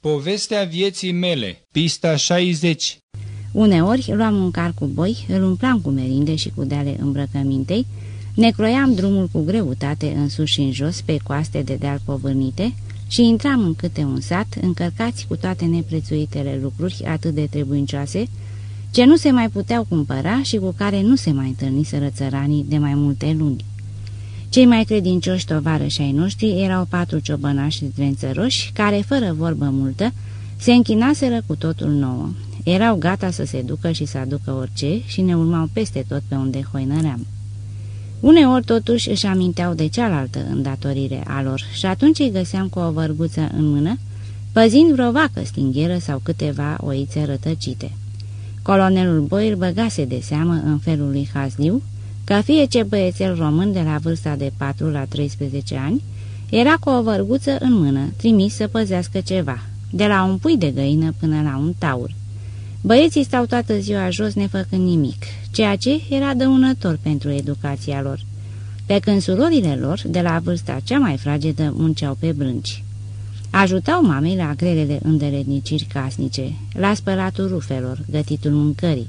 Povestea vieții mele, pista 60 Uneori luam un car cu boi, îl umplam cu merinde și cu deale îmbrăcămintei, ne croiam drumul cu greutate în sus și în jos pe coaste de deal povârnite și intram în câte un sat, încărcați cu toate neprețuitele lucruri atât de trebuincioase, ce nu se mai puteau cumpăra și cu care nu se mai întâlniseră țăranii de mai multe luni. Cei mai credincioși tovarăși ai noștri erau patru ciobănași drențăroși, care, fără vorbă multă, se închinaseră cu totul nouă. Erau gata să se ducă și să aducă orice și ne urmau peste tot pe unde hoinăream. Uneori totuși își aminteau de cealaltă îndatorire a lor și atunci îi găseam cu o vărguță în mână, păzind vreo vacă stingheră sau câteva oițe rătăcite. Colonelul Boyle băgase de seamă în felul lui Hazliu, că fie ce băiețel român de la vârsta de 4 la 13 ani era cu o vărguță în mână, trimis să păzească ceva, de la un pui de găină până la un taur. Băieții stau toată ziua jos nefăcând nimic, ceea ce era dăunător pentru educația lor, pe când surorile lor, de la vârsta cea mai fragedă, munceau pe brânci. Ajutau mamei la grelele îndeletniciri casnice, la spălatul rufelor, gătitul mâncării,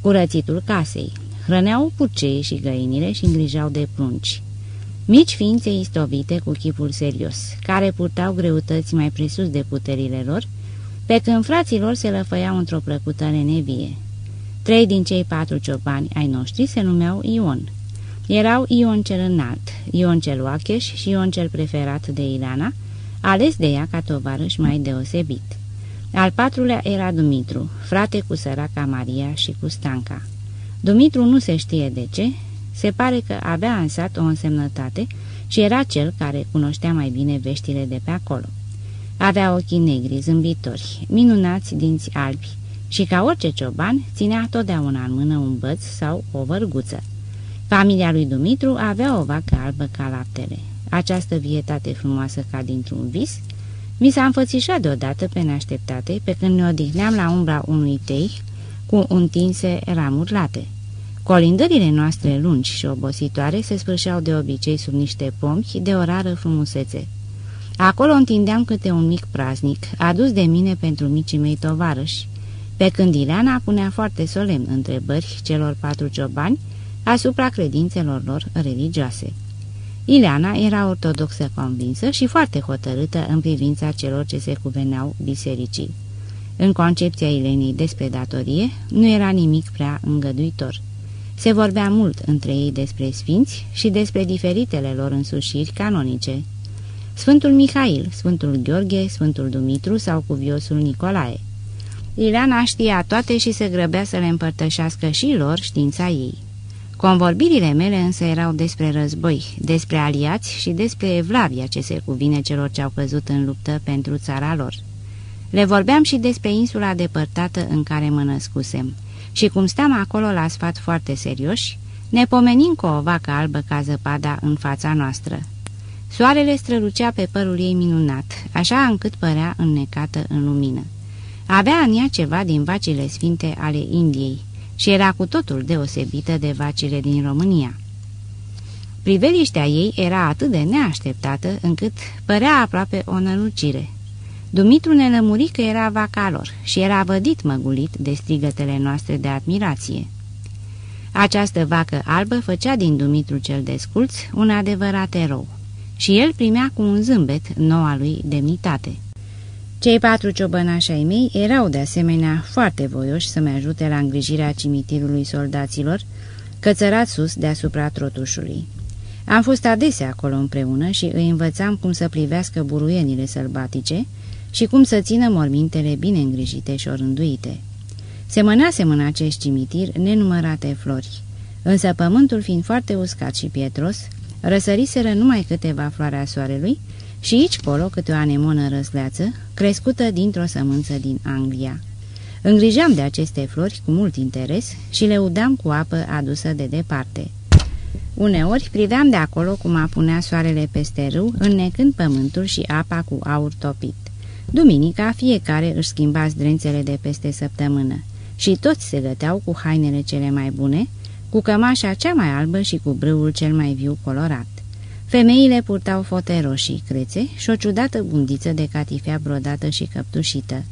curățitul casei, hrăneau purceii și găinile și îngrijau de prunci. Mici ființe istovite cu chipul serios, care purtau greutăți mai presus de puterile lor, pe când frații lor se lăfăiau într-o plăcută nevie. Trei din cei patru ciopani ai noștri se numeau Ion. Erau Ion cel înalt, Ion cel oacheș și Ion cel preferat de Ilana, ales de ea ca tovarăș mai deosebit. Al patrulea era Dumitru, frate cu săraca Maria și cu Stanca. Dumitru nu se știe de ce, se pare că avea în sat o însemnătate și era cel care cunoștea mai bine veștile de pe acolo. Avea ochii negri, zâmbitori, minunați dinți albi și, ca orice cioban, ținea totdeauna în mână un băț sau o vărguță. Familia lui Dumitru avea o vacă albă ca laptele. Această vietate frumoasă ca dintr-un vis mi s-a înfățișat deodată pe neașteptate, pe când ne odihneam la umbra unui tei cu întinse ramuri late. Colindările noastre lungi și obositoare se sfârșeau de obicei sub niște pomi de o rară frumusețe. Acolo întindeam câte un mic praznic, adus de mine pentru micii mei tovarăși, pe când Ileana punea foarte solemn întrebări celor patru ciobani asupra credințelor lor religioase. Ileana era ortodoxă convinsă și foarte hotărâtă în privința celor ce se cuveneau bisericii. În concepția Ilenei despre datorie, nu era nimic prea îngăduitor. Se vorbea mult între ei despre sfinți și despre diferitele lor însușiri canonice. Sfântul Mihail, Sfântul Gheorghe, Sfântul Dumitru sau cuviosul Nicolae. Ileana știa toate și se grăbea să le împărtășească și lor știința ei. Convorbirile mele însă erau despre război, despre aliați și despre evlavia ce se cuvine celor ce au căzut în luptă pentru țara lor. Le vorbeam și despre insula depărtată în care mă născusem și cum stam acolo la sfat foarte serioși, ne pomenim cu o vacă albă ca zăpada în fața noastră. Soarele strălucea pe părul ei minunat, așa încât părea înnecată în lumină. Avea în ea ceva din vacile sfinte ale Indiei și era cu totul deosebită de vacile din România. Priveliștea ei era atât de neașteptată încât părea aproape o nălucire. Dumitru ne lămuri că era vaca lor și era vădit măgulit de strigătele noastre de admirație. Această vacă albă făcea din Dumitru cel desculț un adevărat erou și el primea cu un zâmbet noua lui demnitate. Cei patru ciobănași ai mei erau de asemenea foarte voioși să-mi ajute la îngrijirea cimitirului soldaților, cățărat sus deasupra trotușului. Am fost adesea acolo împreună și îi învățam cum să privească buruienile sălbatice, și cum să țină mormintele bine îngrijite și orânduite. Semănasem în acest cimitir nenumărate flori, însă pământul fiind foarte uscat și pietros, răsăriseră numai câteva floare a soarelui și aici colo câte o anemonă răsleață, crescută dintr-o sămânță din Anglia. Îngrijeam de aceste flori cu mult interes și le udam cu apă adusă de departe. Uneori priveam de acolo cum apunea soarele peste râu, înnecând pământul și apa cu aur topit. Duminica fiecare își schimba zdrențele de peste săptămână și toți se găteau cu hainele cele mai bune, cu cămașa cea mai albă și cu brâul cel mai viu colorat. Femeile purtau fote roșii, crețe și o ciudată bundiță de catifea brodată și căptușită.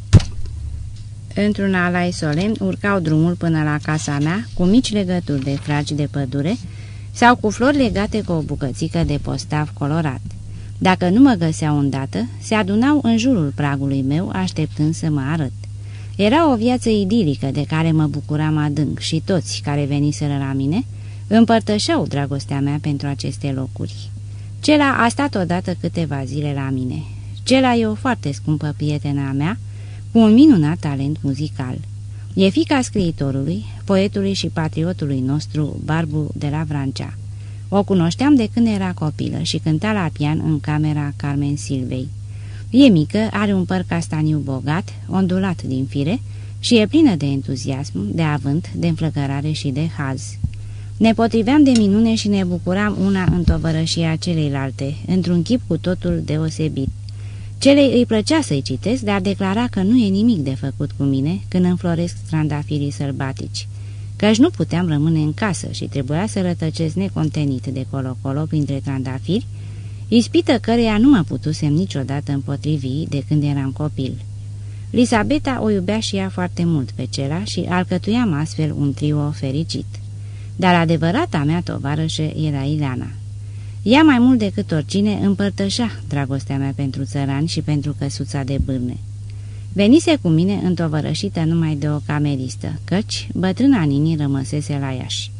Într-un alai solemn urcau drumul până la casa mea, cu mici legături de fragi de pădure sau cu flori legate cu o bucățică de postav colorat. Dacă nu mă găseau îndată, se adunau în jurul pragului meu, așteptând să mă arăt. Era o viață idilică de care mă bucuram adânc și toți care veniseră la mine împărtășeau dragostea mea pentru aceste locuri. Cela a stat odată câteva zile la mine. Cela e o foarte scumpă prietena mea, cu un minunat talent muzical. E fica scriitorului, poetului și patriotului nostru, Barbu de la Vrancea. O cunoșteam de când era copilă și cânta la pian în camera Carmen Silvei. E mică, are un păr castaniu bogat, ondulat din fire și e plină de entuziasm, de avânt, de înflăcărare și de haz. Ne potriveam de minune și ne bucuram una în tovărășia celeilalte, într-un chip cu totul deosebit. Celei îi plăcea să-i citesc, dar declara că nu e nimic de făcut cu mine când înfloresc strandafirii sălbatici, căci nu puteam rămâne în casă și trebuia să rătăcesc necontenit de colo-colo printre trandafiri, ispită căreia nu mă putusem niciodată împotrivi de când eram copil. Lisabeta o iubea și ea foarte mult pe cela și alcătuiam astfel un trio fericit. Dar adevărata mea tovarășă era Ileana. Ea mai mult decât oricine împărtășea dragostea mea pentru țărani și pentru căsuța de bârne. Venise cu mine întovărășită numai de o cameristă, căci bătrâna Nini rămăsese la Iași.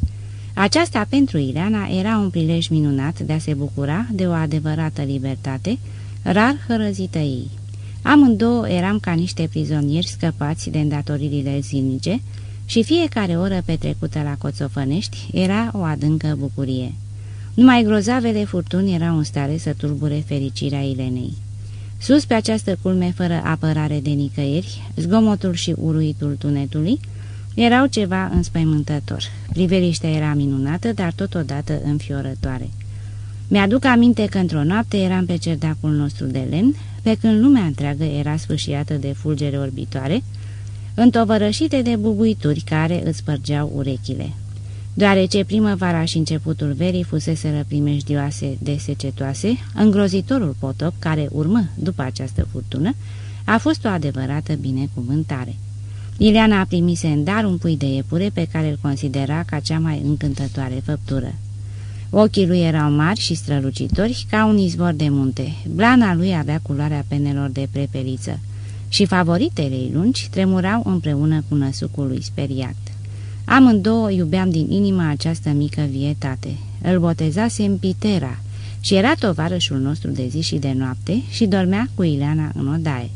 Aceasta pentru Ileana era un prilej minunat de a se bucura de o adevărată libertate, rar hărăzită ei. Amândouă eram ca niște prizonieri scăpați de îndatoririle zilnice și fiecare oră petrecută la Coțofănești era o adâncă bucurie. Numai grozavele furtuni erau în stare să tulbure fericirea Ilenei. Sus pe această culme fără apărare de nicăieri, zgomotul și uruitul tunetului erau ceva înspăimântător. Priveliștea era minunată, dar totodată înfiorătoare. Mi-aduc aminte că într-o noapte eram pe cerdacul nostru de lemn, pe când lumea întreagă era sfâșiată de fulgere orbitoare, întovărășite de bubuituri care îți spărgeau urechile. Deoarece primăvara și începutul verii fuseseră primejdioase de secetoase, îngrozitorul potop care urmă după această furtună a fost o adevărată binecuvântare. Ileana a primise în dar un pui de iepure pe care îl considera ca cea mai încântătoare făptură. Ochii lui erau mari și strălucitori ca un izvor de munte. Blana lui avea culoarea penelor de prepeliță și favoritele ei lungi tremurau împreună cu năsucul lui speriat. Amândouă iubeam din inimă această mică vietate. Îl botezasem Pitera și era tovarășul nostru de zi și de noapte și dormea cu Ileana în odaie.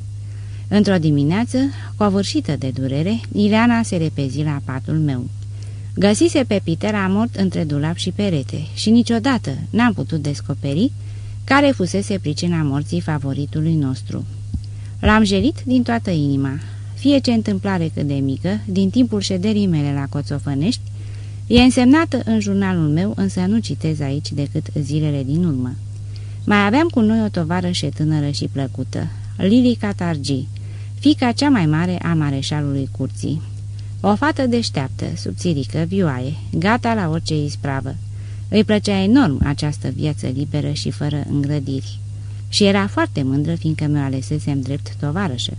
Într-o dimineață, covârșită de durere, Ileana se repezi la patul meu. Găsise pe Pitera mort între dulap și perete și niciodată n-am putut descoperi care fusese pricina morții favoritului nostru. L-am jelit din toată inima. Fie ce întâmplare cât de mică, din timpul șederii mele la Coțofănești, e însemnată în jurnalul meu, însă nu citez aici decât zilele din urmă. Mai aveam cu noi o tovarășe tânără și plăcută, Lili Catargi, fica cea mai mare a mareșalului curții. O fată deșteaptă, subțirică, vioaie, gata la orice ispravă. Îi plăcea enorm această viață liberă și fără îngrădiri. Și era foarte mândră, fiindcă mi-o alesesem drept tovarășă.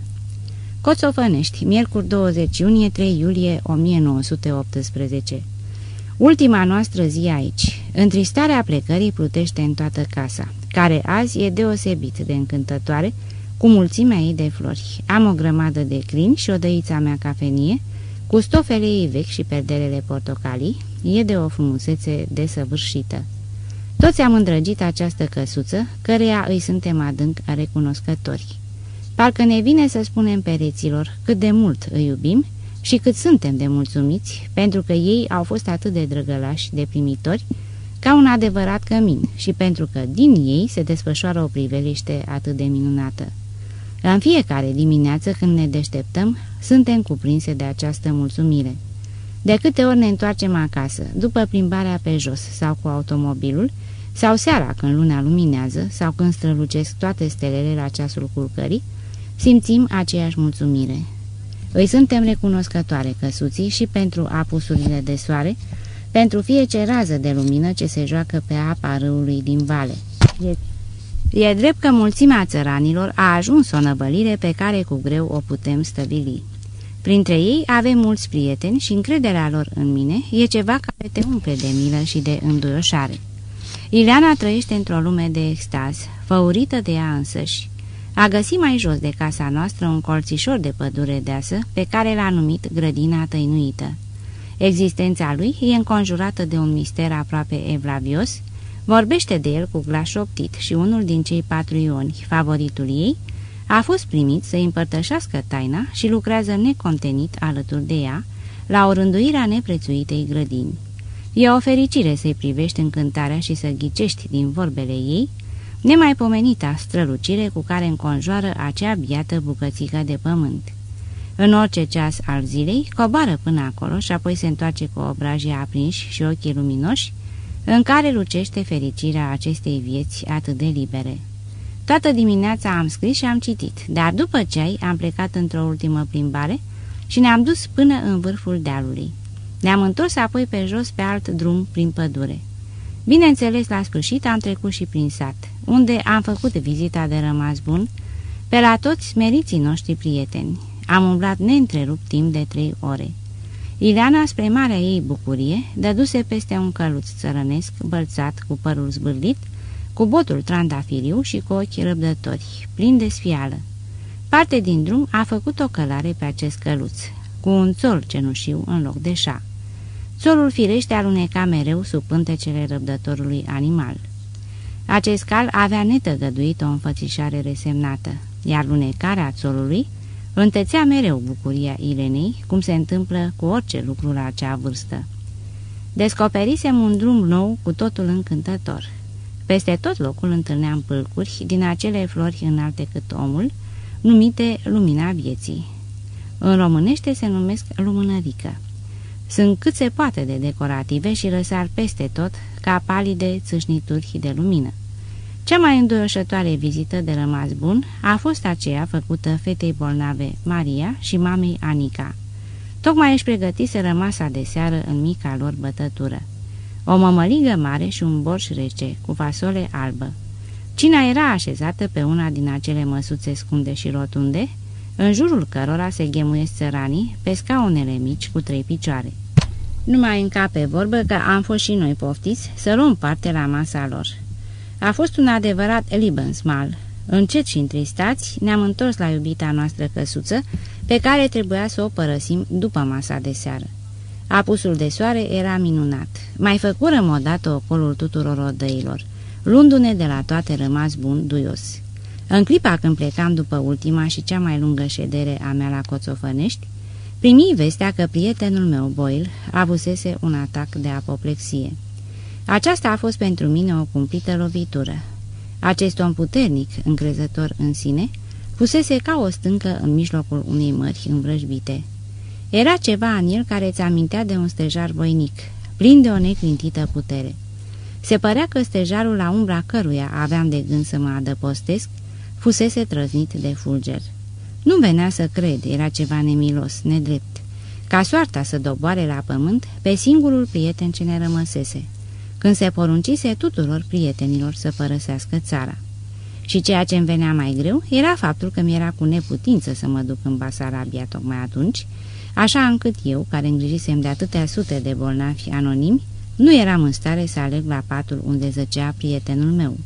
Coțofănești, miercuri 20 iunie 3 iulie 1918 Ultima noastră zi aici. Întristarea plecării plutește în toată casa, care azi e deosebit de încântătoare, cu mulțimea ei de flori. Am o grămadă de crini și o dăița mea cafenie, cu stofele ei vechi și perdelele portocalii, e de o frumusețe desăvârșită. Toți am îndrăgit această căsuță, căreia îi suntem adânc recunoscători. Parcă ne vine să spunem pereților cât de mult îi iubim și cât suntem de mulțumiți, pentru că ei au fost atât de drăgălași, de primitori, ca un adevărat cămin și pentru că din ei se desfășoară o priveliște atât de minunată. În fiecare dimineață când ne deșteptăm, suntem cuprinse de această mulțumire. De câte ori ne întoarcem acasă, după plimbarea pe jos sau cu automobilul, sau seara când luna luminează, sau când strălucesc toate stelele la ceasul culcării, simțim aceeași mulțumire. Îi suntem recunoscătoare căsuții și pentru apusurile de soare, pentru fiecare rază de lumină ce se joacă pe apa râului din vale. E drept că mulțimea țăranilor a ajuns o năbălire pe care cu greu o putem stăvili. Printre ei avem mulți prieteni și încrederea lor în mine e ceva care te umple de milă și de înduioșare. Ileana trăiește într-o lume de extaz, făurită de ea însăși. A găsit mai jos de casa noastră un colțișor de pădure deasă, pe care l-a numit grădina tăinuită. Existența lui e înconjurată de un mister aproape evlavios, vorbește de el cu glas șoptit și unul din cei patru ioni, favoritul ei, a fost primit să împărtășească taina și lucrează necontenit alături de ea, la o rânduire a neprețuitei grădini. E o fericire să-i privești încântarea și să ghicești din vorbele ei, nemaipomenita strălucire cu care înconjoară acea biată bucățică de pământ. În orice ceas al zilei, coboară până acolo și apoi se întoarce cu obrajii aprinși și ochii luminoși, în care lucește fericirea acestei vieți atât de libere. Toată dimineața am scris și am citit, dar după ceai am plecat într-o ultimă plimbare și ne-am dus până în vârful dealului. Ne-am întors apoi pe jos pe alt drum prin pădure. Bineînțeles, la sfârșit am trecut și prin sat, unde am făcut vizita de rămas bun pe la toți smeriții noștri prieteni. Am umblat neîntrerupt timp de trei ore. Ileana, spre marea ei bucurie, dăduse peste un căluț țărănesc, bălțat, cu părul zbârlit, cu botul trandafiriu și cu ochi răbdători, plin de sfială. Parte din drum a făcut o călare pe acest căluț, cu un țol cenușiu în loc de șa. Țolul firește aluneca mereu sub pântecele răbdătorului animal. Acest cal avea netăgăduit o înfățișare resemnată, iar lunecarea țolului întețea mereu bucuria Ilenei, cum se întâmplă cu orice lucru la acea vârstă. Descoperisem un drum nou cu totul încântător. Peste tot locul întâlneam pâlcuri din acele flori înalte cât omul, numite lumina vieții. În românește se numesc lumânărică. Sunt cât se poate de decorative și răsar peste tot ca palide țâșnituri de lumină. Cea mai înduioșătoare vizită de rămas bun a fost aceea făcută fetei bolnave Maria și mamei Anica. Tocmai își pregătise rămasa de seară în mica lor bătătură. O mămăligă mare și un borș rece, cu fasole albă. Cina era așezată pe una din acele măsuțe scunde și rotunde, în jurul cărora se ghemuiesc țăranii pe scaunele mici cu trei picioare. Nu mai încape vorbă că am fost și noi poftiți să luăm parte la masa lor. A fost un adevărat Libensmal. Încet și întristați, ne-am întors la iubita noastră căsuță, pe care trebuia să o părăsim după masa de seară. Apusul de soare era minunat. Mai făcurăm odată ocolul tuturor odăilor, luându-ne de la toate rămas bun, duios. În clipa când plecam după ultima și cea mai lungă ședere a mea la Coțofănești, primi vestea că prietenul meu, Boyle, avusese un atac de apoplexie. Aceasta a fost pentru mine o cumplită lovitură. Acest om puternic, încrezător în sine, pusese ca o stâncă în mijlocul unei mări învrăjbite. Era ceva în el care îți amintea de un stejar voinic, plin de o neclintită putere. Se părea că stejarul la umbra căruia aveam de gând să mă adăpostesc, fusese trăznit de fulger. Nu venea să cred, era ceva nemilos, nedrept. Ca soarta să doboare la pământ pe singurul prieten ce ne rămăsese, când se poruncise tuturor prietenilor să părăsească țara. Și ceea ce îmi venea mai greu era faptul că mi-era cu neputință să mă duc în Basarabia tocmai atunci, așa încât eu, care îngrijisem de atâtea sute de bolnavi anonimi, nu eram în stare să aleg la patul unde zăcea prietenul meu.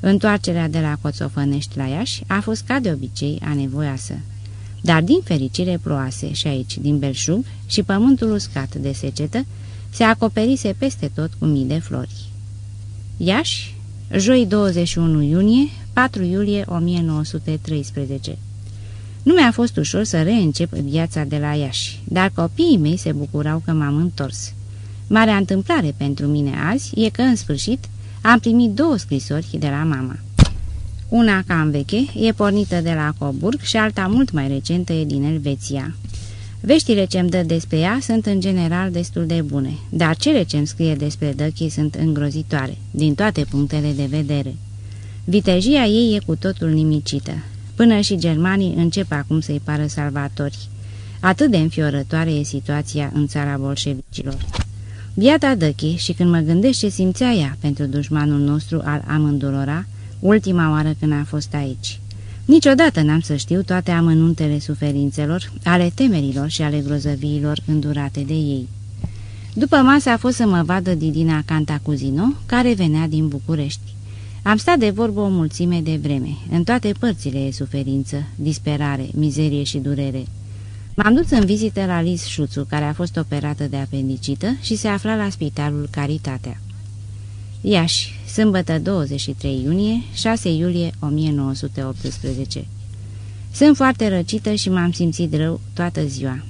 Întoarcerea de la Coțofănești la Iași a fost ca de obicei anevoiasă. Dar din fericire ploase și aici, din belșug, și pământul uscat de secetă, se acoperise peste tot cu mii de flori. Iași, joi 21 iunie, 4 iulie 1913 Nu mi-a fost ușor să reîncep viața de la Iași, dar copiii mei se bucurau că m-am întors. Marea întâmplare pentru mine azi e că, în sfârșit, am primit două scrisori de la mama. Una cam veche, e pornită de la Coburg și alta mult mai recentă e din Elveția. Veștile ce-mi dă despre ea sunt în general destul de bune, dar cele ce-mi scrie despre Dăchi sunt îngrozitoare, din toate punctele de vedere. Vitejia ei e cu totul nimicită. Până și germanii încep acum să-i pară salvatori. Atât de înfiorătoare e situația în țara bolșevicilor. Biata Dăche și când mă gândesc ce simțea ea pentru dușmanul nostru al amândurora, ultima oară când a fost aici. Niciodată n-am să știu toate amănuntele suferințelor, ale temerilor și ale grozăviilor îndurate de ei. După masă a fost să mă vadă Didina Cantacuzino, care venea din București. Am stat de vorbă o mulțime de vreme. În toate părțile e suferință, disperare, mizerie și durere. M-am dus în vizită la Liz Șuțu, care a fost operată de apendicită și se afla la spitalul Caritatea. Iași, sâmbătă 23 iunie, 6 iulie 1918 Sunt foarte răcită și m-am simțit rău toată ziua.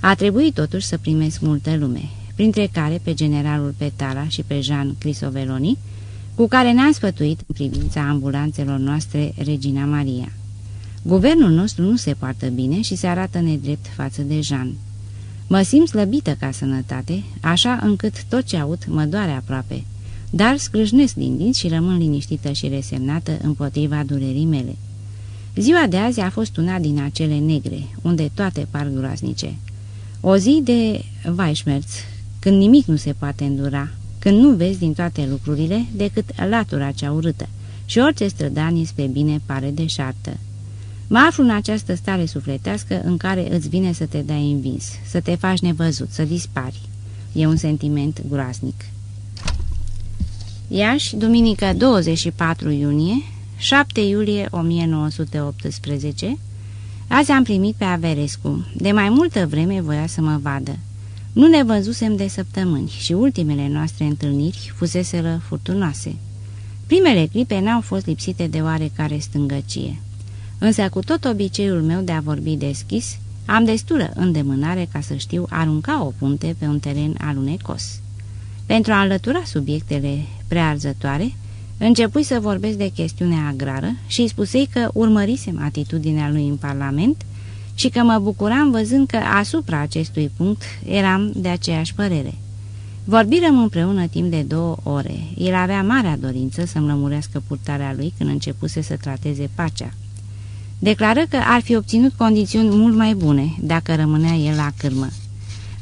A trebuit totuși să primesc multă lume, printre care pe generalul Petala și pe Jean Crisoveloni, cu care ne-am sfătuit în privința ambulanțelor noastre Regina Maria. Guvernul nostru nu se poartă bine și se arată nedrept față de Jean. Mă simt slăbită ca sănătate, așa încât tot ce aud mă doare aproape, dar scrâșnesc din dinți și rămân liniștită și resemnată împotriva durerii mele. Ziua de azi a fost una din acele negre, unde toate par groaznice. O zi de Weishmerz, când nimic nu se poate îndura, când nu vezi din toate lucrurile decât latura cea urâtă și orice strădanie spre bine pare deșartă. Mă aflu în această stare sufletească în care îți vine să te dai învins, să te faci nevăzut, să dispari. E un sentiment groaznic. Iași, duminică 24 iunie, 7 iulie 1918 Azi am primit pe Averescu. De mai multă vreme voia să mă vadă. Nu ne văzusem de săptămâni și ultimele noastre întâlniri fuseseră furtunoase. Primele clipe n-au fost lipsite de oarecare stângăcie. Însă cu tot obiceiul meu de a vorbi deschis, am destulă îndemânare ca să știu arunca o punte pe un teren alunecos. Pentru a înlătura subiectele prearzătoare, începui să vorbesc de chestiunea agrară și îi spusei că urmărisem atitudinea lui în Parlament și că mă bucuram văzând că asupra acestui punct eram de aceeași părere. Vorbirăm împreună timp de două ore. El avea marea dorință să-mi lămurească purtarea lui când începuse să trateze pacea. Declară că ar fi obținut condiții mult mai bune dacă rămânea el la cârmă.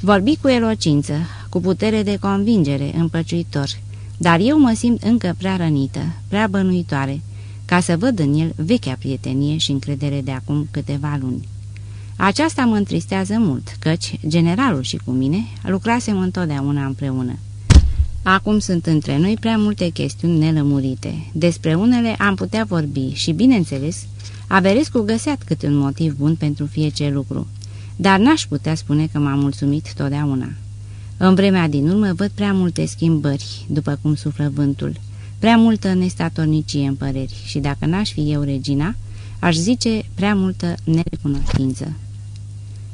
Vorbi cu elocință, cu putere de convingere, împăciuitor, dar eu mă simt încă prea rănită, prea bănuitoare, ca să văd în el vechea prietenie și încredere de acum câteva luni. Aceasta mă întristează mult, căci generalul și cu mine lucrasem întotdeauna împreună. Acum sunt între noi prea multe chestiuni nelămurite. Despre unele am putea vorbi și, bineînțeles, Averescu găseat câte un motiv bun pentru fiecare lucru, dar n-aș putea spune că m-a mulțumit totdeauna. În vremea din urmă văd prea multe schimbări, după cum suflă vântul, prea multă nestatornicie în păreri și dacă n-aș fi eu regina, aș zice prea multă nerecunoștință.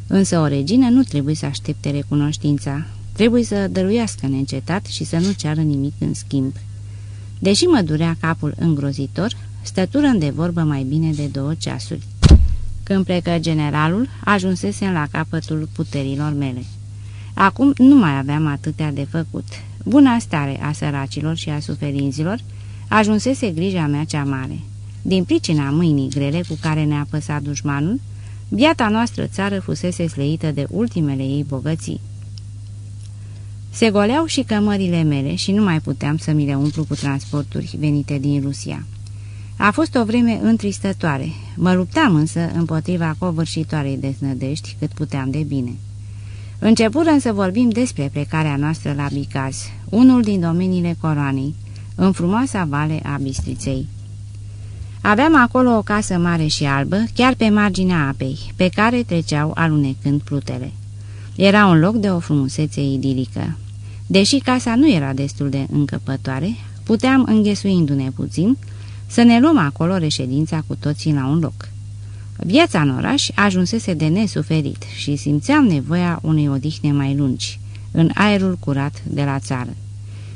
Însă o regină nu trebuie să aștepte recunoștința, trebuie să dăruiască neîncetat și să nu ceară nimic în schimb. Deși mă durea capul îngrozitor, stătură de vorbă mai bine de două ceasuri. Când plecă generalul, ajunsesem la capătul puterilor mele. Acum nu mai aveam atâtea de făcut. Buna stare a săracilor și a suferinților ajunsese grija mea cea mare. Din pricina mâinii grele cu care ne-a păsat dușmanul, biata noastră țară fusese sleită de ultimele ei bogății. Se goleau și cămările mele și nu mai puteam să mi le umplu cu transporturi venite din Rusia. A fost o vreme întristătoare. Mă luptam însă împotriva covârșitoarei desnădești cât puteam de bine. Începurăm să vorbim despre plecarea noastră la Bicaz, unul din domeniile coroanei, în frumoasa vale a Bistriței. Aveam acolo o casă mare și albă, chiar pe marginea apei, pe care treceau alunecând plutele. Era un loc de o frumusețe idilică. Deși casa nu era destul de încăpătoare, puteam, înghesuindu-ne puțin, să ne luăm acolo reședința cu toții la un loc. Viața în oraș ajunsese de nesuferit și simțeam nevoia unei odihne mai lungi, în aerul curat de la țară.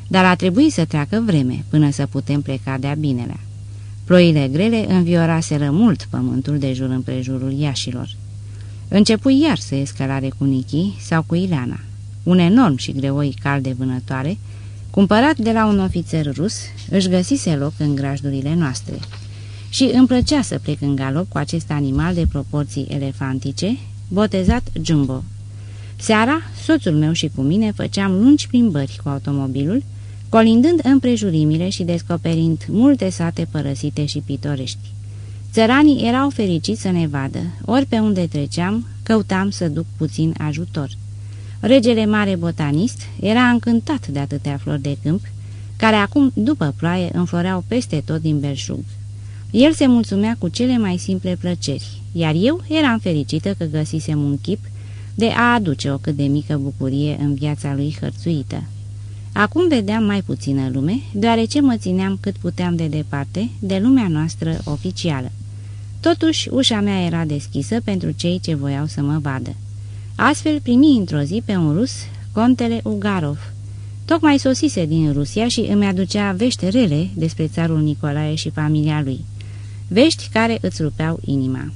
Dar a trebuit să treacă vreme până să putem pleca de-a binelea. Ploile grele învioraseră mult pământul de jur împrejurul Iașilor. Începui iar să escalare cu Nichi sau cu Ileana. Un enorm și greoi cal de vânătoare, cumpărat de la un ofițer rus, își găsise loc în grajdurile noastre. Și îmi plăcea să plec în galop cu acest animal de proporții elefantice, botezat Jumbo. Seara, soțul meu și cu mine făceam lungi plimbări cu automobilul, colindând împrejurimile și descoperind multe sate părăsite și pitorești. Țăranii erau fericiți să ne vadă, ori pe unde treceam, căutam să duc puțin ajutor. Regele mare botanist era încântat de atâtea flori de câmp, care acum, după ploaie, înfloreau peste tot din belșug. El se mulțumea cu cele mai simple plăceri, iar eu eram fericită că găsisem un chip de a aduce o cât de mică bucurie în viața lui hărțuită. Acum vedeam mai puțină lume, deoarece mă țineam cât puteam de departe de lumea noastră oficială. Totuși, ușa mea era deschisă pentru cei ce voiau să mă vadă. Astfel primi într-o zi pe un rus, contele Ugarov. Tocmai sosise din Rusia și îmi aducea vești rele despre țarul Nicolae și familia lui. Vești care îți rupeau inima.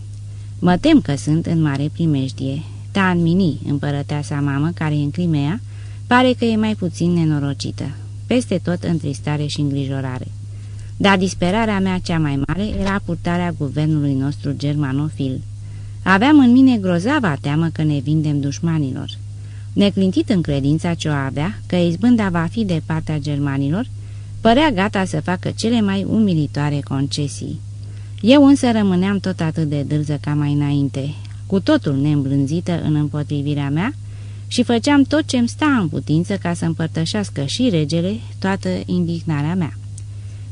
Mă tem că sunt în mare primejdie. Tan Mini, împărăteasa mamă, care e în Crimea, pare că e mai puțin nenorocită. Peste tot întristare și îngrijorare. Dar disperarea mea cea mai mare era purtarea guvernului nostru germanofil. Aveam în mine grozava teamă că ne vindem dușmanilor. Neclintit în credința ce o avea, că izbânda va fi de partea germanilor, părea gata să facă cele mai umilitoare concesii. Eu însă rămâneam tot atât de dârză ca mai înainte, cu totul neîmblânzită în împotrivirea mea și făceam tot ce-mi sta în putință ca să împărtășească și regele toată indignarea mea.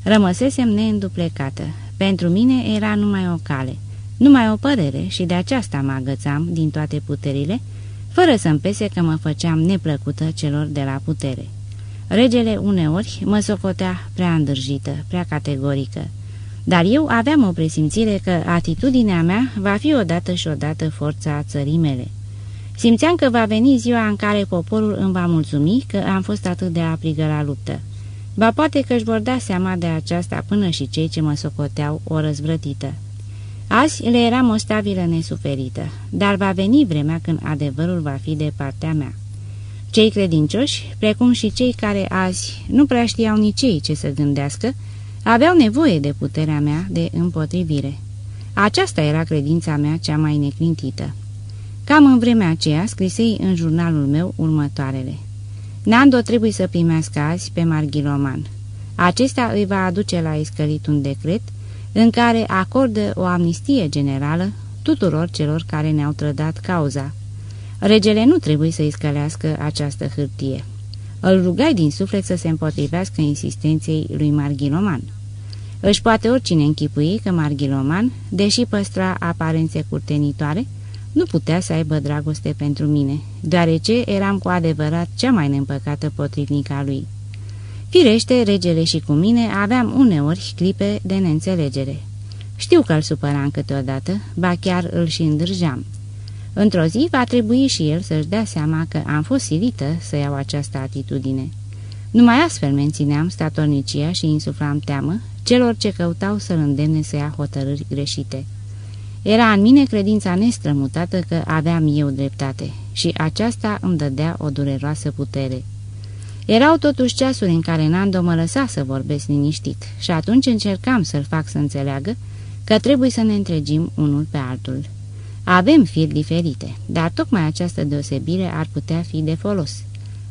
Rămăsesem neînduplecată. Pentru mine era numai o cale, numai o părere și de aceasta mă agățam din toate puterile, fără să-mi pese că mă făceam neplăcută celor de la putere. Regele uneori mă socotea prea îndârjită, prea categorică, dar eu aveam o presimțire că atitudinea mea va fi odată și odată forța țării mele. Simțeam că va veni ziua în care poporul îmi va mulțumi că am fost atât de aprigă la luptă. Ba poate că își vor da seama de aceasta până și cei ce mă socoteau o răzvrătită. Azi le eram o stabilă nesuferită, dar va veni vremea când adevărul va fi de partea mea. Cei credincioși, precum și cei care azi nu prea știau nici ei ce să gândească, aveau nevoie de puterea mea de împotrivire. Aceasta era credința mea cea mai neclintită. Cam în vremea aceea scrisei în jurnalul meu următoarele. Nando trebuie să primească azi pe Marghiloman. Acesta îi va aduce la escălit un decret în care acordă o amnistie generală tuturor celor care ne-au trădat cauza. Regele nu trebuie să-i scălească această hârtie. Îl rugai din suflet să se împotrivească insistenței lui Marghiloman. Își poate oricine închipui că Marghiloman, deși păstra aparențe curtenitoare, nu putea să aibă dragoste pentru mine, deoarece eram cu adevărat cea mai neîmpăcată potrivnica lui. Firește, regele și cu mine aveam uneori clipe de neînțelegere. Știu că îl supăram câteodată, ba chiar îl și îndrăgeam. Într-o zi va trebui și el să-și dea seama că am fost silită să iau această atitudine. Numai astfel mențineam statornicia și insuflam teamă celor ce căutau să-l îndemne să ia hotărâri greșite. Era în mine credința nestrămutată că aveam eu dreptate și aceasta îmi dădea o dureroasă putere. Erau totuși ceasuri în care Nando mă lăsa să vorbesc liniștit și atunci încercam să-l fac să înțeleagă că trebuie să ne întregim unul pe altul. Avem firi diferite, dar tocmai această deosebire ar putea fi de folos.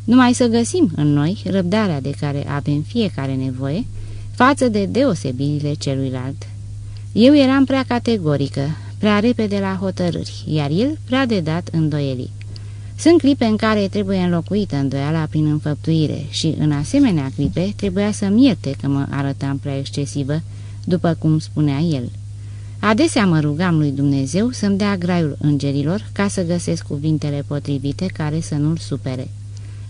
Numai să găsim în noi răbdarea de care avem fiecare nevoie față de deosebirile celuilalt. Eu eram prea categorică, prea repede la hotărâri, iar el prea de dat îndoielii. Sunt clipe în care trebuie înlocuită îndoiala prin înfăptuire și, în asemenea clipe, trebuia să-mi ierte că mă arătam prea excesivă, după cum spunea el. Adesea mă rugam lui Dumnezeu să-mi dea graiul îngerilor ca să găsesc cuvintele potrivite care să nu-l supere.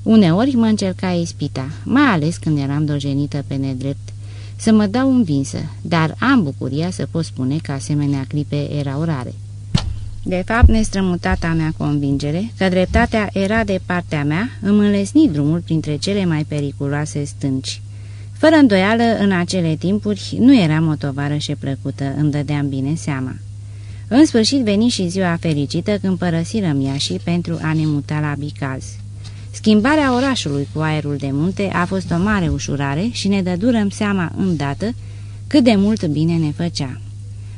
Uneori mă încerca ispita, mai ales când eram dojenită pe nedrept, să mă dau învinsă, dar am bucuria să pot spune că asemenea clipe erau rare. De fapt, nestrămutata mea convingere că dreptatea era de partea mea îmi înlesni drumul printre cele mai periculoase stânci. Fără îndoială, în acele timpuri, nu eram o tovară și plăcută, îmi dădeam bine seama. În sfârșit veni și ziua fericită când părăsirăm Iașii pentru a ne muta la Bicaz. Schimbarea orașului cu aerul de munte a fost o mare ușurare și ne dădurăm seama îndată cât de mult bine ne făcea.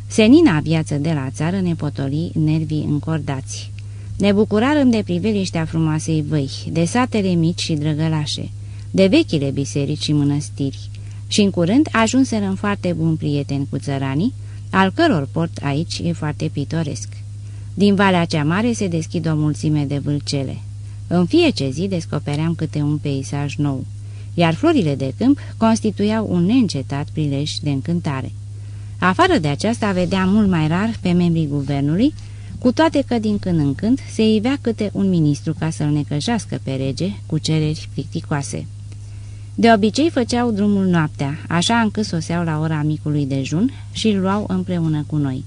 Senina viață de la țară ne potoli nervii încordați. Ne bucurarăm de priveliștea frumoasei văi, de satele mici și drăgălașe, de vechile biserici și mănăstiri, și în curând ajunserăm foarte bun prieten cu țăranii, al căror port aici e foarte pitoresc. Din Valea cea Mare se deschid o mulțime de vâlcele. În fiecare zi descopeream câte un peisaj nou, iar florile de câmp constituiau un neîncetat prilej de încântare. Afară de aceasta vedeam mult mai rar pe membrii guvernului, cu toate că din când în când se ivea câte un ministru ca să-l necăjească pe rege cu cereri plicticoase. De obicei făceau drumul noaptea, așa încât soseau la ora micului dejun și îl luau împreună cu noi.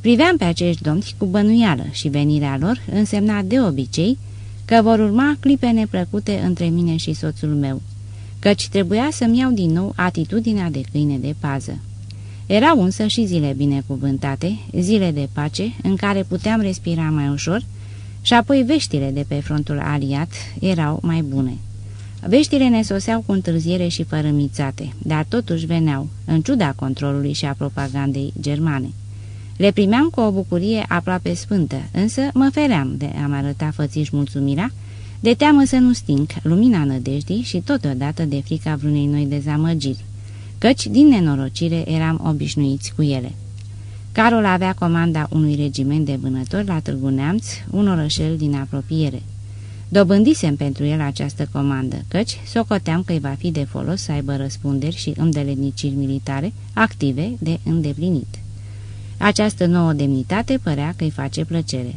Priveam pe acești domni cu bănuială și venirea lor însemna de obicei că vor urma clipe neplăcute între mine și soțul meu, căci trebuia să-mi iau din nou atitudinea de câine de pază. Erau însă și zile binecuvântate, zile de pace, în care puteam respira mai ușor și apoi veștile de pe frontul aliat erau mai bune. Veștile ne soseau cu întârziere și fărâmițate, dar totuși veneau, în ciuda controlului și a propagandei germane. Le primeam cu o bucurie aproape sfântă, însă mă feream de a-mi arăta fățiș mulțumirea, de teamă să nu sting lumina nădejdii și totodată de frica vreunei noi dezamăgiri, căci din nenorocire eram obișnuiți cu ele. Carol avea comanda unui regiment de vânători la Târgu Neamț, un orășel din apropiere. Dobândisem pentru el această comandă, căci socoteam că îi va fi de folos să aibă răspunderi și îndeletniciri militare active de îndeplinit. Această nouă demnitate părea că îi face plăcere.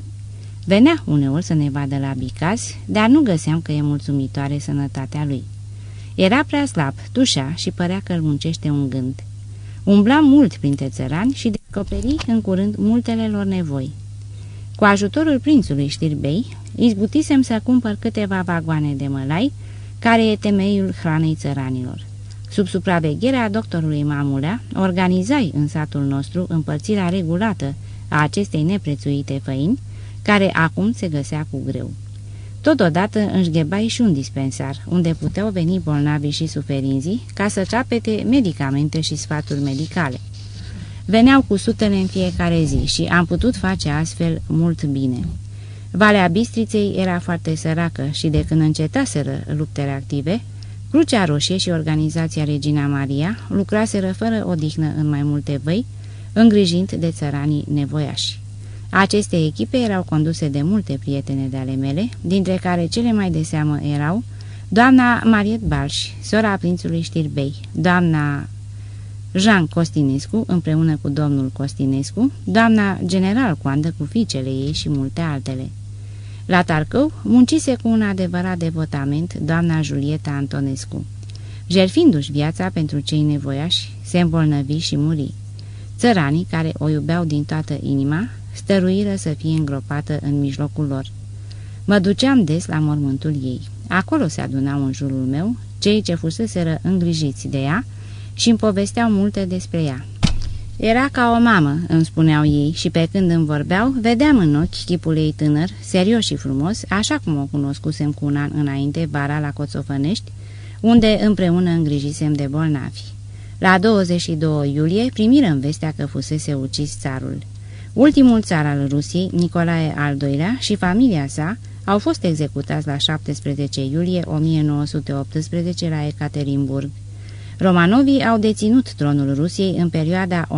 Venea uneori să ne vadă la bicaz, dar nu găseam că e mulțumitoare sănătatea lui. Era prea slab, tușea și părea că îl muncește un gând. Umbla mult printre țărani și descoperi în curând multele lor nevoi. Cu ajutorul prințului Știrbei, izbutisem să cumpăr câteva vagoane de mălai, care e temeiul hranei țăranilor. Sub supravegherea doctorului Mamulea, organizai în satul nostru împărțirea regulată a acestei neprețuite făini, care acum se găsea cu greu. Totodată înșghebai și un dispensar, unde puteau veni bolnavi și suferinzii ca să capete medicamente și sfaturi medicale. Veneau cu sutele în fiecare zi și am putut face astfel mult bine. Valea Bistriței era foarte săracă și de când încetaseră luptele active, Crucea Roșie și organizația Regina Maria lucraseră fără odihnă în mai multe văi, îngrijind de țăranii nevoiași. Aceste echipe erau conduse de multe prietene de ale mele, dintre care cele mai de seamă erau doamna Mariet Balș, sora prințului Știrbei, doamna Jean Costinescu împreună cu domnul Costinescu, doamna general Coandă cu fiicele ei și multe altele. La Tarcău muncise cu un adevărat devotament doamna Julieta Antonescu. Jerfindu-și viața pentru cei nevoiași, se îmbolnăvi și muri. Țăranii, care o iubeau din toată inima, stăruiră să fie îngropată în mijlocul lor. Mă duceam des la mormântul ei. Acolo se adunau în jurul meu cei ce fuseseră îngrijiți de ea și îmi povesteau multe despre ea. Era ca o mamă, îmi spuneau ei, și pe când îmi vorbeau, vedeam în ochi chipul ei tânăr, serios și frumos, așa cum o cunoscusem cu un an înainte, vara la Coțofănești, unde împreună îngrijisem de bolnavi. La 22 iulie primirăm vestea că fusese ucis țarul. Ultimul țar al Rusiei, Nicolae al II-lea și familia sa au fost executați la 17 iulie 1918 la Ekaterinburg. Romanovii au deținut tronul Rusiei în perioada 1615-1917.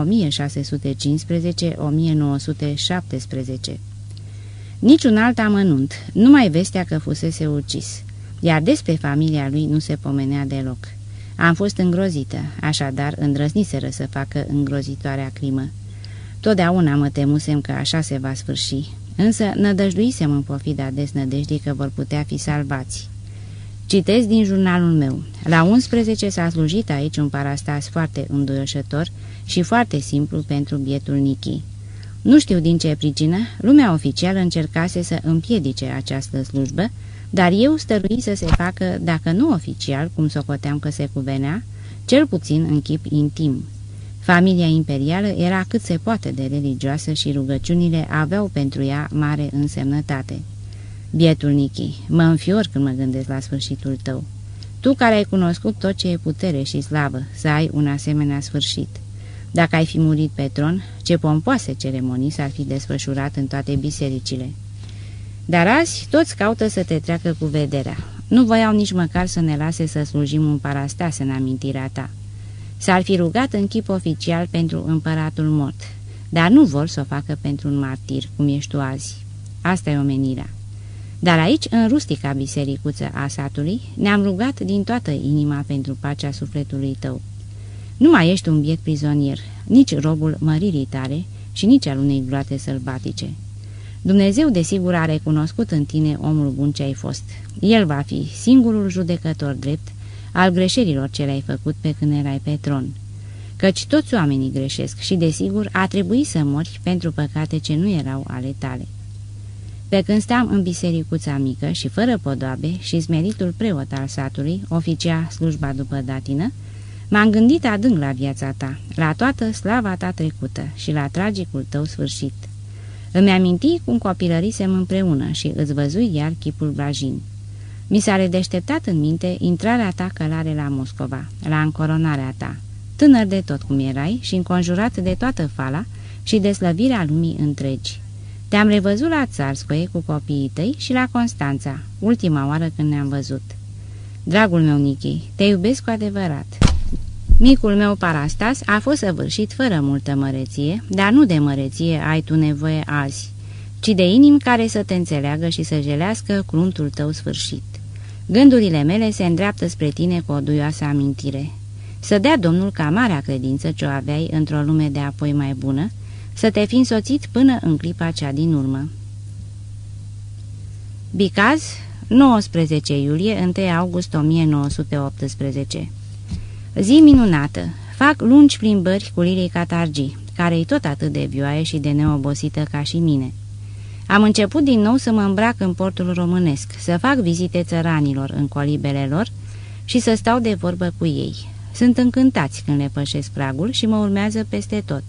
Niciun alt amănunt, numai vestea că fusese ucis, iar despre familia lui nu se pomenea deloc. Am fost îngrozită, așadar îndrăzniseră să facă îngrozitoarea crimă. Totdeauna mă temusem că așa se va sfârși, însă nădăjduisem în pofida desnădejdii că vor putea fi salvați. Citez din jurnalul meu. La 11 s-a slujit aici un parastas foarte înduioșător și foarte simplu pentru bietul Nichi. Nu știu din ce pricină, lumea oficială încercase să împiedice această slujbă, dar eu stărui să se facă, dacă nu oficial, cum socoteam că se cuvenea, cel puțin în chip intim. Familia imperială era cât se poate de religioasă și rugăciunile aveau pentru ea mare însemnătate. Bietul Nichi, mă înfior când mă gândesc la sfârșitul tău. Tu care ai cunoscut tot ce e putere și slavă, să ai un asemenea sfârșit. Dacă ai fi murit pe tron, ce pompoase ceremonii s-ar fi desfășurat în toate bisericile. Dar azi toți caută să te treacă cu vederea. Nu voiau nici măcar să ne lase să slujim un parastas în amintirea ta. S-ar fi rugat în chip oficial pentru împăratul mort, dar nu vor să o facă pentru un martir, cum ești tu azi. Asta e omenirea. Dar aici, în rustica bisericuță a satului, ne-am rugat din toată inima pentru pacea sufletului tău. Nu mai ești un biet prizonier, nici robul măririi tale și nici al unei gloate sălbatice. Dumnezeu desigur a recunoscut în tine omul bun ce ai fost. El va fi singurul judecător drept al greșelilor ce le-ai făcut pe când erai pe tron. Căci toți oamenii greșesc și desigur a trebuit să mori pentru păcate ce nu erau ale tale. Pe când steam în bisericuța mică și fără podoabe și smeritul preot al satului, oficia slujba după datină, m-am gândit adânc la viața ta, la toată slava ta trecută și la tragicul tău sfârșit. Îmi aminti cum copilărisem împreună și îți văzui iar chipul blajin. Mi s-a redeșteptat în minte intrarea ta călare la Moscova, la încoronarea ta, tânăr de tot cum erai și înconjurat de toată fala și de slăvirea lumii întregi. Te-am revăzut la Țarscoie cu copiii tăi și la Constanța, ultima oară când ne-am văzut. Dragul meu, Nichi, te iubesc cu adevărat. Micul meu parastas a fost săvârșit fără multă măreție, dar nu de măreție ai tu nevoie azi, ci de inim care să te înțeleagă și să jelească cruntul tău sfârșit. Gândurile mele se îndreaptă spre tine cu o duioasă amintire. Să dea Domnul ca marea credință ce o aveai într-o lume de apoi mai bună, să te fi însoțit până în clipa cea din urmă. Bicaz, 19 iulie, 1 august 1918 Zi minunată! Fac lungi plimbări cu Lirii Catargii, care e tot atât de vioaie și de neobosită ca și mine. Am început din nou să mă îmbrac în portul românesc, să fac vizite țăranilor în colibele lor și să stau de vorbă cu ei. Sunt încântați când le pășesc pragul și mă urmează peste tot.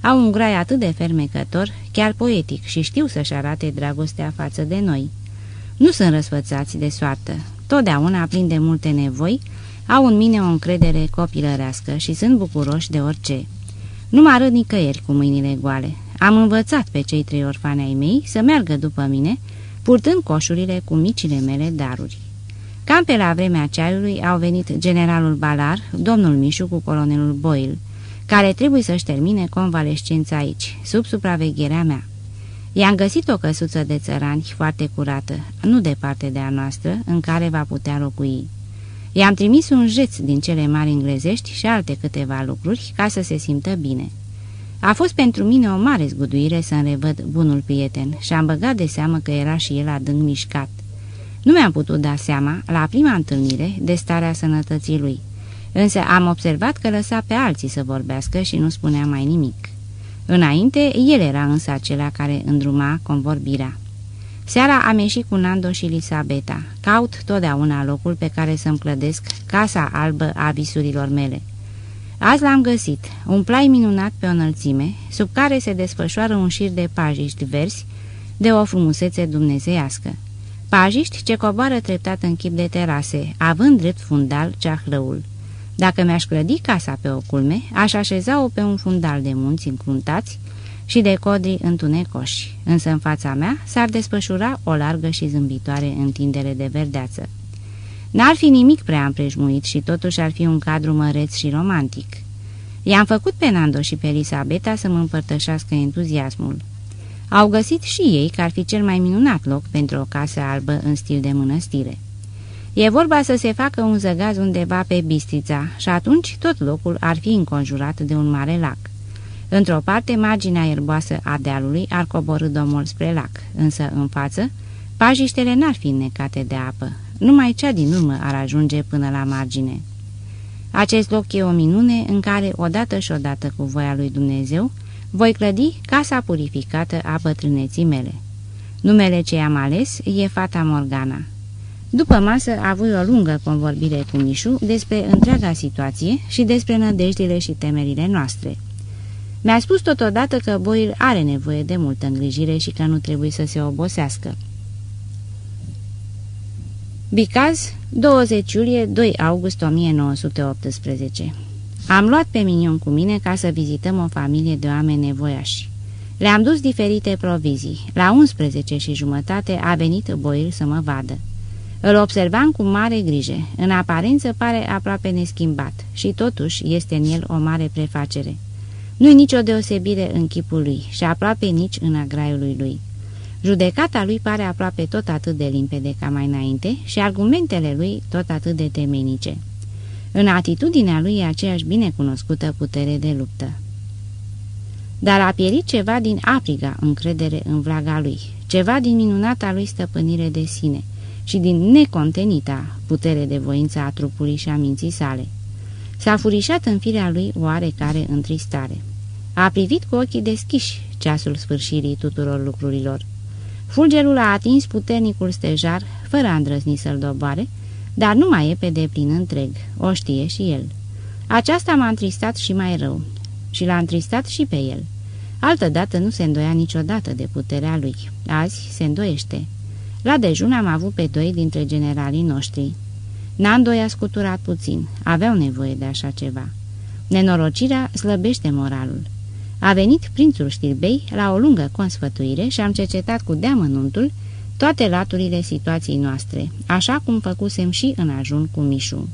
Au un grai atât de fermecător, chiar poetic, și știu să-și arate dragostea față de noi. Nu sunt răsfățați de soartă, totdeauna plin de multe nevoi, au în mine o încredere copilărească și sunt bucuroși de orice. Nu mă arăt nicăieri cu mâinile goale. Am învățat pe cei trei orfane ai mei să meargă după mine, purtând coșurile cu micile mele daruri. Cam pe la vremea ceaiului au venit generalul Balar, domnul Mișu cu colonelul Boyle, care trebuie să-și termine convalescența aici, sub supravegherea mea. I-am găsit o căsuță de țărani foarte curată, nu departe de a noastră, în care va putea locui. I-am trimis un jeț din cele mari englezești și alte câteva lucruri ca să se simtă bine. A fost pentru mine o mare zguduire să-mi revăd bunul prieten și am băgat de seamă că era și el adânc mișcat. Nu mi-am putut da seama, la prima întâlnire, de starea sănătății lui, însă am observat că lăsa pe alții să vorbească și nu spunea mai nimic. Înainte, el era însă acela care îndruma convorbirea. Seara am ieșit cu Nando și Elisabeta. Caut totdeauna locul pe care să-mi clădesc casa albă a visurilor mele. Azi l-am găsit, un plai minunat pe o înălțime, sub care se desfășoară un șir de pajiști verzi, de o frumusețe dumnezeiască. Pajiști ce coboară treptat în chip de terase, având drept fundal ceahlăul. Dacă mi-aș clădi casa pe o culme, aș așeza-o pe un fundal de munți încruntați, și de codri întunecoși, însă în fața mea s-ar desfășura o largă și zâmbitoare întindere de verdeață. N-ar fi nimic prea împrejmuit și totuși ar fi un cadru măreț și romantic. I-am făcut pe Nando și pe Elisabeta să mă împărtășească entuziasmul. Au găsit și ei că ar fi cel mai minunat loc pentru o casă albă în stil de mănăstire. E vorba să se facă un zăgaz undeva pe Bistrița și atunci tot locul ar fi înconjurat de un mare lac. Într-o parte, marginea ierboasă a dealului ar coborâ domol spre lac, însă în față, pajiștele n-ar fi necate de apă, numai cea din urmă ar ajunge până la margine. Acest loc e o minune în care, odată și odată cu voia lui Dumnezeu, voi clădi casa purificată a bătrâneții mele. Numele ce am ales e Fata Morgana. După masă a avut o lungă convorbire cu Mișu despre întreaga situație și despre nădejdile și temerile noastre. Mi-a spus totodată că Boil are nevoie de multă îngrijire și că nu trebuie să se obosească. Bicaz, 20 iulie, 2 august 1918 Am luat pe Minion cu mine ca să vizităm o familie de oameni nevoiași. Le-am dus diferite provizii. La 11 și jumătate a venit Boil să mă vadă. Îl observam cu mare grijă. În aparență pare aproape neschimbat și totuși este în el o mare prefacere. Nu-i nicio deosebire în chipul lui și aproape nici în agraiului lui. Judecata lui pare aproape tot atât de limpede ca mai înainte și argumentele lui tot atât de temenice. În atitudinea lui e aceeași binecunoscută putere de luptă. Dar a pierit ceva din apriga încredere în vlaga lui, ceva din minunata lui stăpânire de sine și din necontenita putere de voință a trupului și a minții sale. S-a furișat în firea lui oarecare întristare. A privit cu ochii deschiși ceasul sfârșirii tuturor lucrurilor. Fulgerul a atins puternicul stejar, fără a îndrăzni să-l doboare, dar nu mai e pe deplin întreg, o știe și el. Aceasta m-a întristat și mai rău, și l-a întristat și pe el. Altădată nu se îndoia niciodată de puterea lui, azi se îndoiește. La dejun am avut pe doi dintre generalii noștri. Nando i-a scuturat puțin, aveau nevoie de așa ceva. Nenorocirea slăbește moralul. A venit prințul știrbei la o lungă consfătuire și am cercetat cu deamănuntul toate laturile situației noastre, așa cum făcusem și în ajun cu Mișu.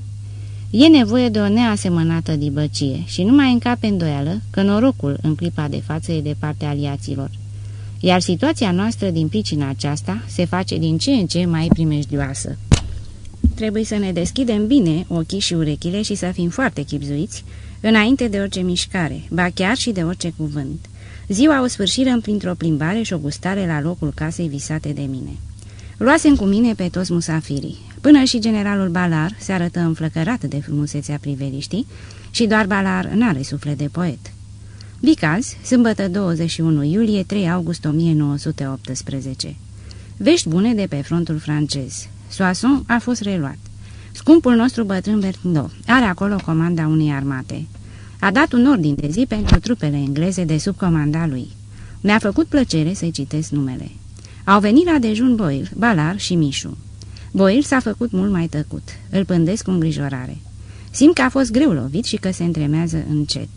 E nevoie de o neasemănată dibăcie și nu mai încape îndoială că norocul în clipa de față e de partea aliaților. Iar situația noastră din pricina aceasta se face din ce în ce mai primejdioasă. Trebuie să ne deschidem bine ochii și urechile și să fim foarte chipzuiți înainte de orice mișcare, ba chiar și de orice cuvânt. Ziua o sfârșirăm printr-o plimbare și o gustare la locul casei visate de mine. Luasem cu mine pe toți musafirii. Până și generalul Balar se arătă înflăcărat de frumusețea priveliștii și doar Balar n-are suflet de poet. Bicaz, sâmbătă 21 iulie 3 august 1918 Vești bune de pe frontul francez. Soissons a fost reluat. Scumpul nostru bătrân Bertino are acolo comanda unei armate. A dat un ordin de zi pentru trupele engleze de sub comanda lui. Mi-a făcut plăcere să-i citesc numele. Au venit la dejun Boil, Balar și Mișu. Boil s-a făcut mult mai tăcut. Îl pândesc cu îngrijorare. Simt că a fost greu lovit și că se întremează încet.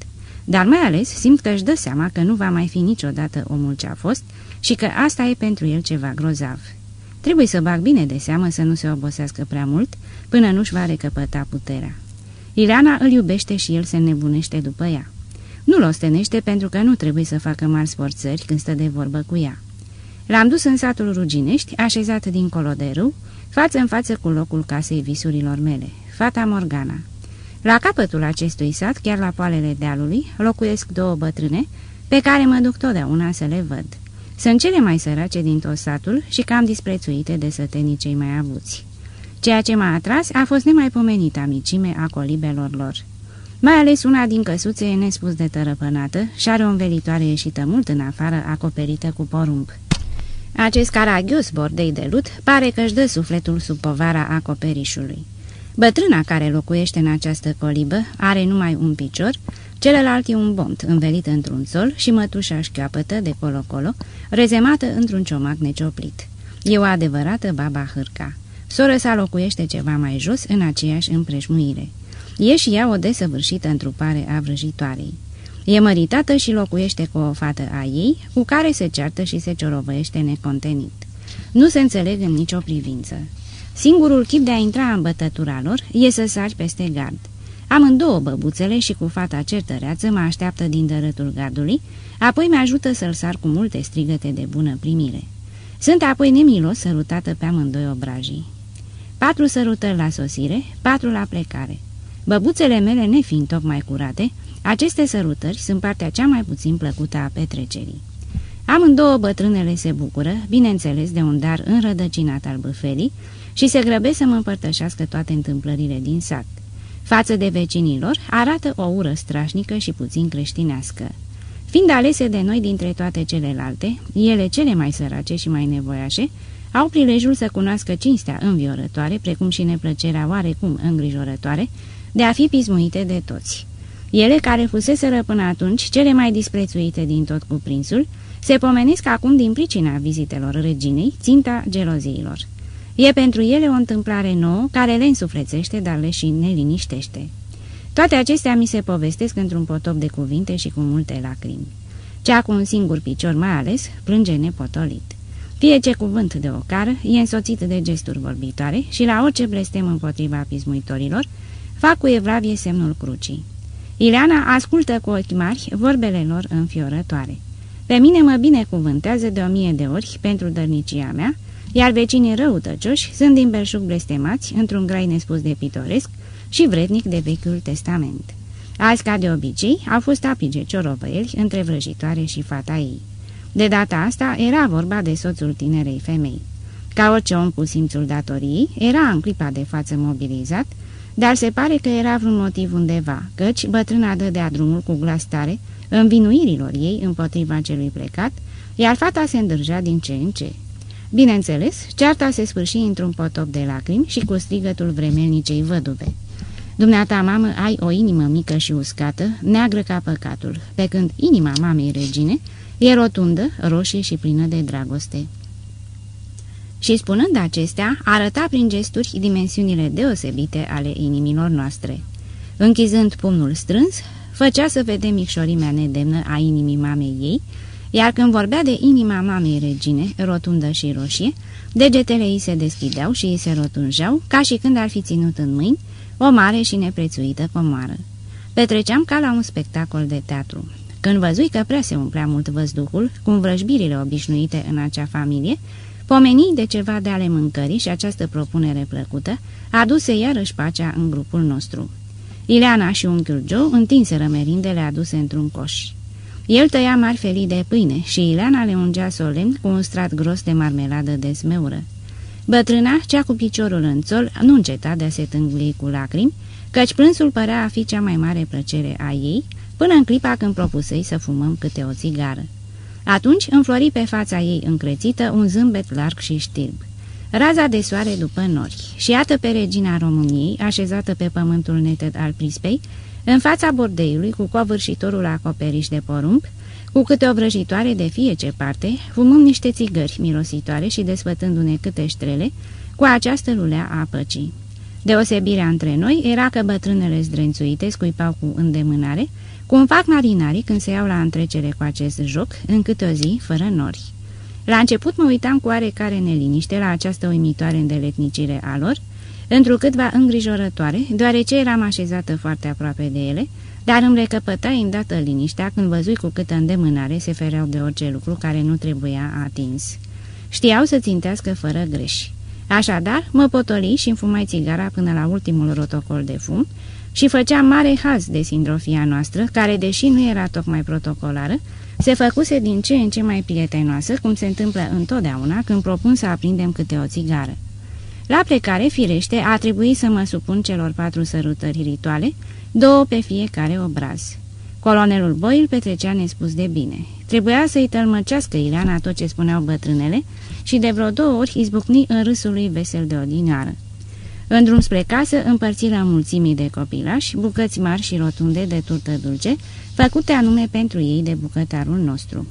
Dar mai ales simt că își dă seama că nu va mai fi niciodată omul ce a fost și că asta e pentru el ceva grozav. Trebuie să bag bine de seamă să nu se obosească prea mult până nu-și va recăpăta puterea. Ileana îl iubește și el se nebunește după ea. Nu-l ostenește pentru că nu trebuie să facă mari sforțări când stă de vorbă cu ea. L-am dus în satul Ruginești, așezat dincolo de râu, față în față cu locul casei visurilor mele, fata Morgana. La capătul acestui sat, chiar la poalele dealului, locuiesc două bătrâne, pe care mă duc totdeauna să le văd. Sunt cele mai sărace din tot satul și cam disprețuite de sătenii cei mai avuți. Ceea ce m-a atras a fost nemaipomenită amicime a colibelor lor. Mai ales una din căsuțe e nespus de tărăpânată și are o învelitoare ieșită mult în afară, acoperită cu porumb. Acest caragios bordei de lut pare că își dă sufletul sub povara acoperișului. Bătrâna care locuiește în această colibă are numai un picior, celălalt e un bont învelit într-un sol și mătușa șchioapătă de colo-colo, rezemată într-un ciomac necioplit. E o adevărată baba hârca. Soră sa locuiește ceva mai jos în aceeași împrejmuire. E și ea o desăvârșită întrupare a vrăjitoarei. E măritată și locuiește cu o fată a ei, cu care se ceartă și se ciorovăiește necontenit. Nu se înțeleg în nicio privință. Singurul chip de a intra în bătătura lor e să sari peste gard. Amândouă băbuțele și cu fata certăreață mă așteaptă din dărătul gardului, apoi mi-ajută să-l sar cu multe strigăte de bună primire. Sunt apoi nemilos sărutată pe amândoi obrajii. Patru sărutări la sosire, patru la plecare. Băbuțele mele nefiind tocmai curate, aceste sărutări sunt partea cea mai puțin plăcută a petrecerii. Amândouă bătrânele se bucură, bineînțeles, de un dar înrădăcinat al băfelii și se grăbesc să mă împărtășească toate întâmplările din sat. Față de vecinilor, arată o ură strașnică și puțin creștinească. Fiind alese de noi dintre toate celelalte, ele cele mai sărace și mai nevoiașe, au prilejul să cunoască cinstea înviorătoare, precum și neplăcerea oarecum îngrijorătoare, de a fi pismuite de toți. Ele, care fuseseră până atunci cele mai disprețuite din tot cuprinsul, se pomenesc acum din pricina vizitelor reginei, ținta geloziilor. E pentru ele o întâmplare nouă care le însuflețește, dar le și neliniștește. Toate acestea mi se povestesc într-un potop de cuvinte și cu multe lacrimi. Cea cu un singur picior mai ales plânge nepotolit. Fie ce cuvânt de ocară e însoțit de gesturi vorbitoare și la orice blestem împotriva pismuitorilor, fac cu evlavie semnul crucii. Ileana ascultă cu ochi mari vorbele lor înfiorătoare. Pe mine mă binecuvântează de o mie de ori pentru dărnicia mea, iar vecinii răutăcioși sunt din belșug blestemați într-un grai nespus de pitoresc și vrednic de Vechiul Testament. Azi, ca de obicei, au fost apige ciorovăieli între vrăjitoare și fata ei. De data asta era vorba de soțul tinerei femei. Ca orice om cu simțul datoriei, era în clipa de față mobilizat, dar se pare că era vreun motiv undeva, căci bătrâna dădea drumul cu glas tare, învinuirilor ei împotriva celui plecat, iar fata se îndârja din ce în ce. Bineînțeles, cearta se sfârși într-un potop de lacrimi și cu strigătul vremelnicei văduve. Dumneata, mamă, ai o inimă mică și uscată, neagră ca păcatul, pe când inima mamei regine e rotundă, roșie și plină de dragoste. Și spunând acestea, arăta prin gesturi dimensiunile deosebite ale inimilor noastre. Închizând pumnul strâns, făcea să vedem micșorimea nedemnă a inimii mamei ei, iar când vorbea de inima mamei regine, rotundă și roșie, degetele ei se deschideau și ei se rotunjeau, ca și când ar fi ținut în mâini o mare și neprețuită comoară. Petreceam ca la un spectacol de teatru. Când văzui că prea se umplea mult văzduhul, cu vrăjbirile obișnuite în acea familie, pomeni de ceva de ale mâncării și această propunere plăcută aduse iarăși pacea în grupul nostru. Ileana și unchiul Joe întinseră merindele aduse într-un coș. El tăia mari felii de pâine și Ileana le ungea solemn cu un strat gros de marmeladă de smeură. Bătrâna, cea cu piciorul în țol, nu înceta de a se tângui cu lacrimi, căci plânsul părea a fi cea mai mare plăcere a ei, până în clipa când propusei să fumăm câte o țigară. Atunci înflori pe fața ei încrețită un zâmbet larg și știrb. Raza de soare după nori și iată pe regina României, așezată pe pământul neted al prispei, în fața bordeiului cu covârșitorul acoperiș de porumb, cu câte o vrăjitoare de fie ce parte, fumând niște țigări mirositoare și desfătându-ne câte ștrele, cu această lulea a păcii. Deosebirea între noi era că bătrânele zdrențuite scuipau cu îndemânare, cum fac marinarii când se iau la întrecere cu acest joc, în câte o zi, fără nori. La început mă uitam cu oarecare neliniște la această uimitoare îndeletnicire a lor, întrucâtva îngrijorătoare, deoarece eram așezată foarte aproape de ele, dar îmi recăpăta îndată liniștea când văzui cu câtă îndemânare se fereau de orice lucru care nu trebuia atins. Știau să țintească fără greș. Așadar, mă potoli și îmi țigara până la ultimul rotocol de fum și făcea mare haz de sindrofia noastră, care, deși nu era tocmai protocolară, se făcuse din ce în ce mai prietenoasă, cum se întâmplă întotdeauna când propun să aprindem câte o țigară. La plecare, firește, a trebuit să mă supun celor patru sărutări rituale, două pe fiecare obraz. Colonelul Boyle petrecea nespus de bine. Trebuia să-i tălmăcească Ileana tot ce spuneau bătrânele și de vreo două ori izbucni în râsul lui vesel de odinioară. În drum spre casă împărți la mulțimii de copilași, bucăți mari și rotunde de turtă dulce, făcute anume pentru ei de bucătarul nostru.